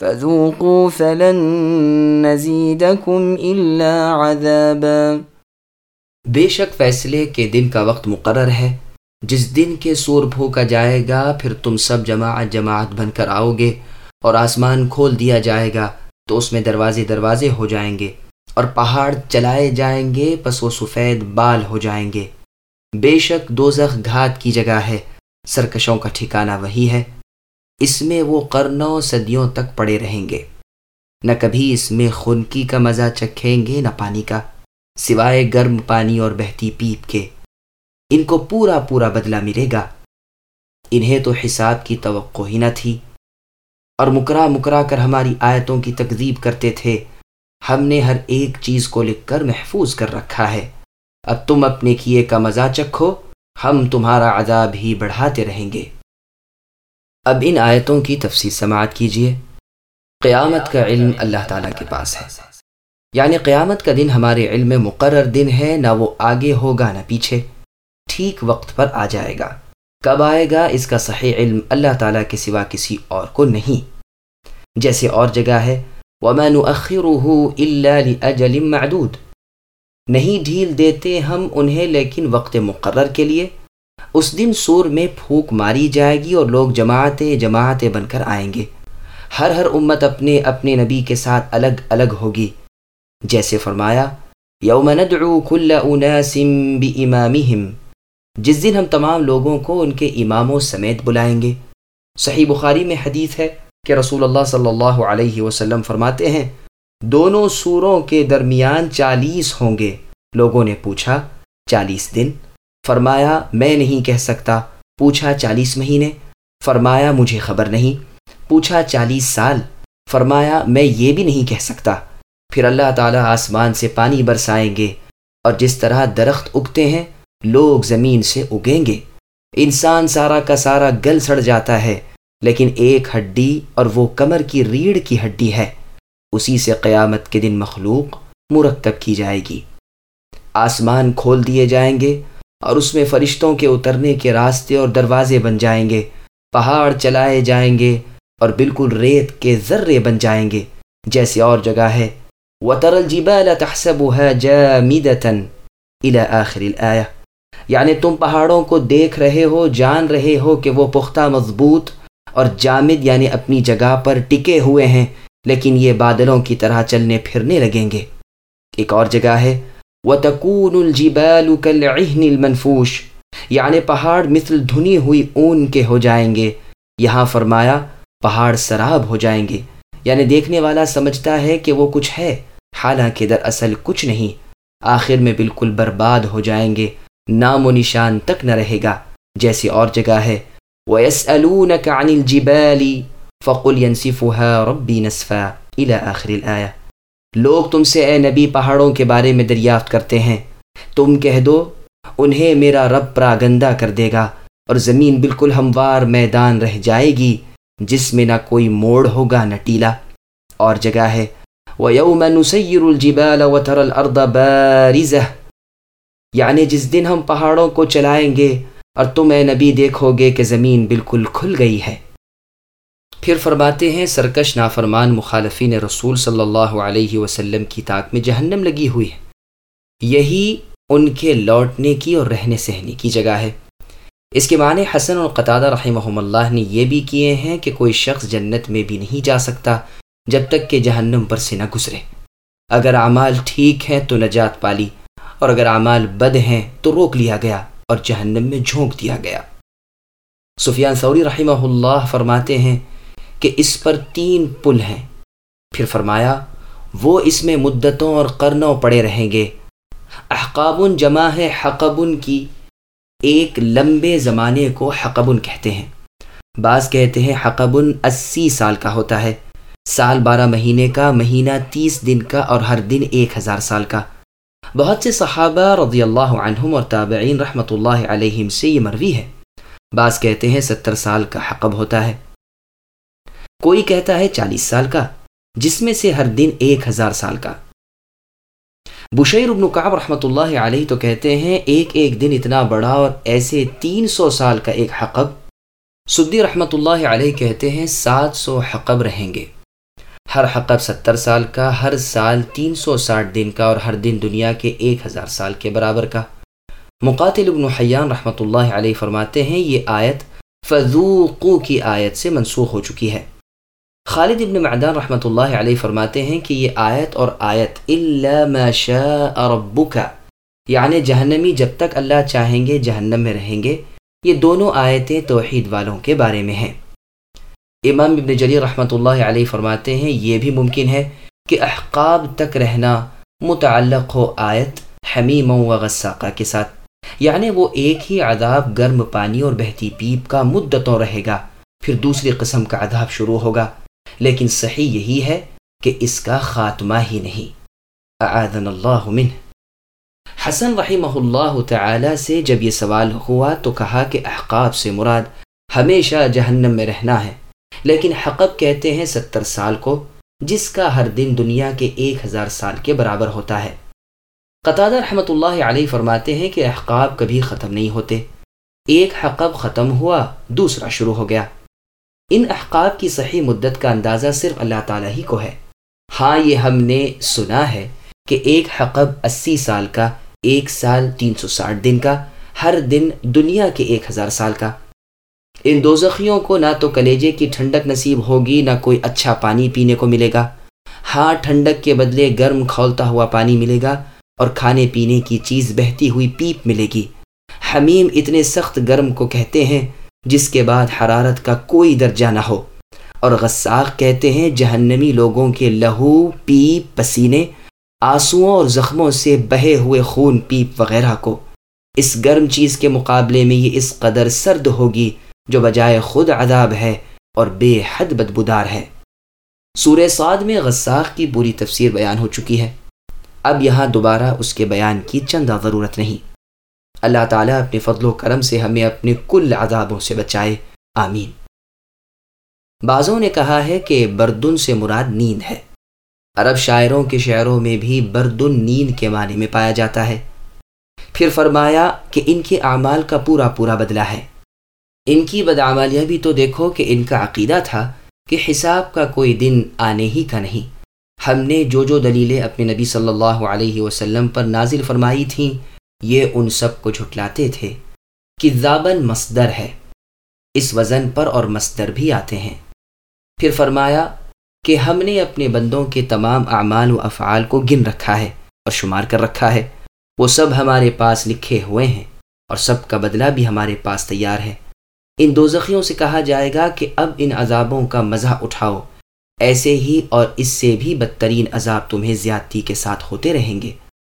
فذوقوا فلن نزيدكم إلا عذابا. بے شک فیصلے کے دن کا وقت مقرر ہے، جس دن کے سور پھونکا جائے گا، پھر تم سب جماعت جماعت بن کر آؤ گے اور آسمان کھول دیا جائے گا، تو اس میں دروازے دروازے ہو جائیں گے اور پہاڑ چلائے جائیں گے، پس وہ سفید بال ہو جائیں گے۔ بے شک دوزخ گھات کی جگہ ہے، سرکشوں کا ٹھکانہ وہی ہے۔ اس میں وہ قرنوں صدیوں تک پڑے رہیں گے۔ نہ کبھی اس میں خنکی کا مزہ چکھیں گے نہ پانی کا، سوائے گرم پانی اور بہتی پیپ کے۔ ان کو پورا پورا بدلہ ملے گا۔ انہیں تو حساب کی توقع ہی نہ تھی۔ اور مکرا مکرا کر ہماری آیتوں کی تکذیب کرتے تھے۔ ہم نے ہر ایک چیز کو لکھ کر محفوظ کر رکھا ہے۔ اب تم اپنے کیے کا مزہ چکھو، ہم تمہارا عذاب ہی بڑھاتے رہیں گے۔ اب ان آیتوں کی تفصیل سماعت کیجیے قیامت کا علم اللہ تعالیٰ کے پاس ہے۔ یعنی قیامت کا دن ہمارے علم میں مقرر دن ہے، نہ وہ آگے ہوگا نہ پیچھے۔ ٹھیک وقت پر آ جائے گا۔ کب آئے گا، اس کا صحیح علم اللہ تعالیٰ کے سوا کسی اور کو نہیں۔ جیسے اور جگہ ہے۔ وما نؤخره معدود۔ نہیں ڈھیل دیتے ہم انہیں، لیکن وقت مقرر کے لیے۔ اس دن سور میں پھونک ماری جائے گی اور لوگ جماعتیں جماعتیں بن کر آئیں گے۔ ہر ہر امت اپنے اپنے نبی کے ساتھ الگ الگ ہوگی۔ جیسے فرمایا، یوم ندعو کل اناس بامامہم۔ جس دن ہم تمام لوگوں کو ان کے اماموں سمیت بلائیں گے۔ صحیح بخاری میں حدیث ہے کہ رسول اللہ صلی اللہ علیہ وسلم فرماتے ہیں، دونوں سوروں کے درمیان چالیس ہوں گے۔ لوگوں نے پوچھا، چالیس دن؟ فرمایا، میں نہیں کہہ سکتا۔ پوچھا، چالیس مہینے؟ فرمایا، مجھے خبر نہیں۔ پوچھا، چالیس سال؟ فرمایا، میں یہ بھی نہیں کہہ سکتا۔ پھر اللہ تعالیٰ آسمان سے پانی برسائیں گے اور جس طرح درخت اگتے ہیں، لوگ زمین سے اگیں گے۔ انسان سارا کا سارا گل سڑ جاتا ہے، لیکن ایک ہڈی اور وہ کمر کی ریڑھ کی ہڈی ہے۔ اسی سے قیامت کے دن مخلوق مرتب کی جائے گی۔ آسمان کھول دیے جائیں گے اور اس میں فرشتوں کے اترنے کے راستے اور دروازے بن جائیں گے، پہاڑ چلائے جائیں گے اور بالکل ریت کے ذرے بن جائیں گے۔ جیسے اور جگہ ہے۔ وَتَرَ الْجِبَالَ تَحْسَبُهَا جَامِدَةً إِلَى آخِرِ الْآيَةِ۔ یعنی تم پہاڑوں کو دیکھ رہے ہو، جان رہے ہو کہ وہ پختہ مضبوط اور جامد یعنی اپنی جگہ پر ٹکے ہوئے ہیں، لیکن یہ بادلوں کی طرح چلنے پھرنے لگیں گے۔ ایک اور جگہ ہے۔ وَتَكُونُ الْجِبَالُ كَالْعِهْنِ الْمَنْفُوشِ۔ یعنی پہاڑ مثل دھنی ہوئی اون کے ہو جائیں گے۔ یہاں فرمایا، پہاڑ سراب ہو جائیں گے۔ یعنی دیکھنے والا سمجھتا ہے کہ وہ کچھ ہے۔ حالانکہ در اصل کچھ نہیں۔ آخر میں بالکل برباد ہو جائیں گے۔ نام و نشان تک نہ رہے گا۔ جیسی اور جگہ ہے۔ وَيَسْأَلُونَكَ عَنِ الْجِبَالِ فَقُلْ يَنْسِفُهَا رَبِّي نَسْفًا۔ إِلَى آخِرِ الْآيَةِ لوگ تم سے اے نبی پہاڑوں کے بارے میں دریافت کرتے ہیں۔ تم کہہ دو، انہیں میرا رب پراگندہ کر دے گا اور زمین بالکل ہموار میدان رہ جائے گی، جس میں نہ کوئی موڑ ہوگا نہ ٹیلا اور جگہ ہے، وَيَوْمَ نُسَيِّرُ الْجِبَالَ وَتَرَ الْأَرْضَ بَارِزَةً۔ یعنی جس دن ہم پہاڑوں کو چلائیں گے اور تم اے نبی دیکھو گے کہ زمین بالکل کھل گئی ہے۔ پھر فرماتے ہیں، سرکش نافرمان مخالفین رسول صلی اللہ علیہ وسلم کی طاق میں جہنم لگی ہوئی ہے۔ یہی ان کے لوٹنے کی اور رہنے سہنے کی جگہ ہے۔ اس کے معنی حسن اور قطادہ رحمہ اللہ نے یہ بھی کیے ہیں کہ کوئی شخص جنت میں بھی نہیں جا سکتا جب تک کہ جہنم پر سے نہ گزرے۔ اگر اعمال ٹھیک ہیں تو نجات پالی، اور اگر اعمال بد ہیں تو روک لیا گیا اور جہنم میں جھونک دیا گیا۔ سفیان سوری رحمہ اللہ فرماتے ہیں کہ اس پر تین پل ہیں۔ پھر فرمایا، وہ اس میں مدتوں اور قرنوں پڑے رہیں گے۔ احقابن جمع ہے حقبن کی۔ ایک لمبے زمانے کو حقبن کہتے ہیں۔ بعض کہتے ہیں حقبن اسی سال کا ہوتا ہے۔ سال بارہ مہینے کا، مہینہ تیس دن کا اور ہر دن ایک ہزار سال کا۔ بہت سے صحابہ رضی اللہ عنہم اور تابعین رحمۃ اللہ علیہم سے یہ مروی ہے۔ بعض کہتے ہیں ستر سال کا حقب ہوتا ہے۔ کوئی کہتا ہے چالیس سال کا، جس میں سے ہر دن ایک ہزار سال کا۔ بشیر ابن کعب رحمۃ اللہ علیہ تو کہتے ہیں، ایک ایک دن اتنا بڑا اور ایسے تین سو سال کا ایک حقب۔ سدی رحمۃ اللہ علیہ کہتے ہیں، سات سو حقب رہیں گے۔ ہر حقب ستر سال کا، ہر سال تین سو ساٹھ دن کا اور ہر دن دنیا کے ایک ہزار سال کے برابر کا۔ مقاتل ابن حیان رحمۃ اللہ علیہ فرماتے ہیں، یہ آیت فضوقو کی آیت سے منسوخ ہو چکی ہے۔ خالد ابن معدان رحمۃ اللہ علیہ فرماتے ہیں کہ یہ آیت اور آیت اللہ ما شاء ربک یعنی جہنمی جب تک اللہ چاہیں گے جہنم میں رہیں گے، یہ دونوں آیتیں توحید والوں کے بارے میں ہیں۔ امام ابن جلی رحمۃ اللہ علیہ فرماتے ہیں، یہ بھی ممکن ہے کہ احقاب تک رہنا متعلق ہو آیت حمیم و غساقہ کے ساتھ۔ یعنی وہ ایک ہی عذاب گرم پانی اور بہتی پیپ کا مدتوں رہے گا، پھر دوسری قسم کا عذاب شروع ہوگا۔ لیکن صحیح یہی ہے کہ اس کا خاتمہ ہی نہیں۔ اعاذن اللہ منہ۔ حسن رحمہ اللہ تعالی سے جب یہ سوال ہوا تو کہا کہ احقاب سے مراد ہمیشہ جہنم میں رہنا ہے۔ لیکن حقب کہتے ہیں ستر سال کو، جس کا ہر دن دنیا کے ایک ہزار سال کے برابر ہوتا ہے۔ قطع رحمۃ اللہ علیہ فرماتے ہیں کہ احقاب کبھی ختم نہیں ہوتے۔ ایک حقب ختم ہوا، دوسرا شروع ہو گیا۔ ان احقاب کی صحیح مدت کا اندازہ صرف اللہ تعالیٰ ہی کو ہے۔ ہاں یہ ہم نے سنا ہے کہ ایک حقب اسی سال کا، ایک سال تین سو ساٹھ دن کا، ہر دن دنیا کے ایک ہزار سال کا۔ ان دوزخیوں کو نہ تو کلیجے کی ٹھنڈک نصیب ہوگی، نہ کوئی اچھا پانی پینے کو ملے گا۔ ہاں ٹھنڈک کے بدلے گرم کھولتا ہوا پانی ملے گا اور کھانے پینے کی چیز بہتی ہوئی پیپ ملے گی۔ حمیم اتنے سخت گرم کو کہتے ہیں جس کے بعد حرارت کا کوئی درجہ نہ ہو۔ اور غساق کہتے ہیں جہنمی لوگوں کے لہو، پیپ، پسینے، آنسوؤں اور زخموں سے بہے ہوئے خون، پیپ وغیرہ کو۔ اس گرم چیز کے مقابلے میں یہ اس قدر سرد ہوگی جو بجائے خود عذاب ہے اور بے حد بدبودار ہے۔ سورہ سعد میں غساخ کی بری تفسیر بیان ہو چکی ہے۔ اب یہاں دوبارہ اس کے بیان کی چندہ ضرورت نہیں۔ اللہ تعالیٰ اپنے فضل و کرم سے ہمیں اپنے کل عذابوں سے بچائے۔ آمین۔ بعضوں نے کہا ہے کہ بردن سے مراد نیند ہے۔ عرب شاعروں کے شعروں میں بھی بردن نیند کے معنی میں پایا جاتا ہے۔ پھر فرمایا کہ ان کے اعمال کا پورا پورا بدلہ ہے۔ ان کی بدعمالیاں بھی تو دیکھو کہ ان کا عقیدہ تھا کہ حساب کا کوئی دن آنے ہی کا نہیں۔ ہم نے جو جو دلیلیں اپنے نبی صلی اللہ علیہ وسلم پر نازل فرمائی تھیں یہ ان سب کو جھٹلاتے تھے کہ مصدر ہے۔ اس وزن پر اور مصدر بھی آتے ہیں۔ پھر فرمایا کہ ہم نے اپنے بندوں کے تمام اعمال و افعال کو گن رکھا ہے اور شمار کر رکھا ہے۔ وہ سب ہمارے پاس لکھے ہوئے ہیں اور سب کا بدلہ بھی ہمارے پاس تیار ہے۔ ان دوزخیوں سے کہا جائے گا کہ اب ان عذابوں کا مزہ اٹھاؤ۔ ایسے ہی اور اس سے بھی بدترین عذاب تمہیں زیادتی کے ساتھ ہوتے رہیں گے۔